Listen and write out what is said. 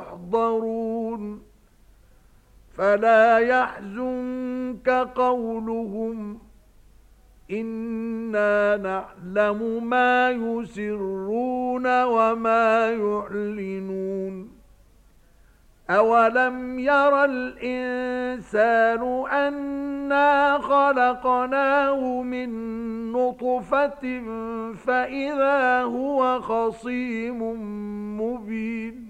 يحضرون فلا يحزنك قولهم إنا نعلم ما يسرون وما يعلنون أَوَلَمْ يَرَ الْإِنسَانُ أَنَّا خَلَقْنَاهُ مِنْ نُطْفَةٍ فَإِذَا هُوَ خَصِيمٌ مُبِينٌ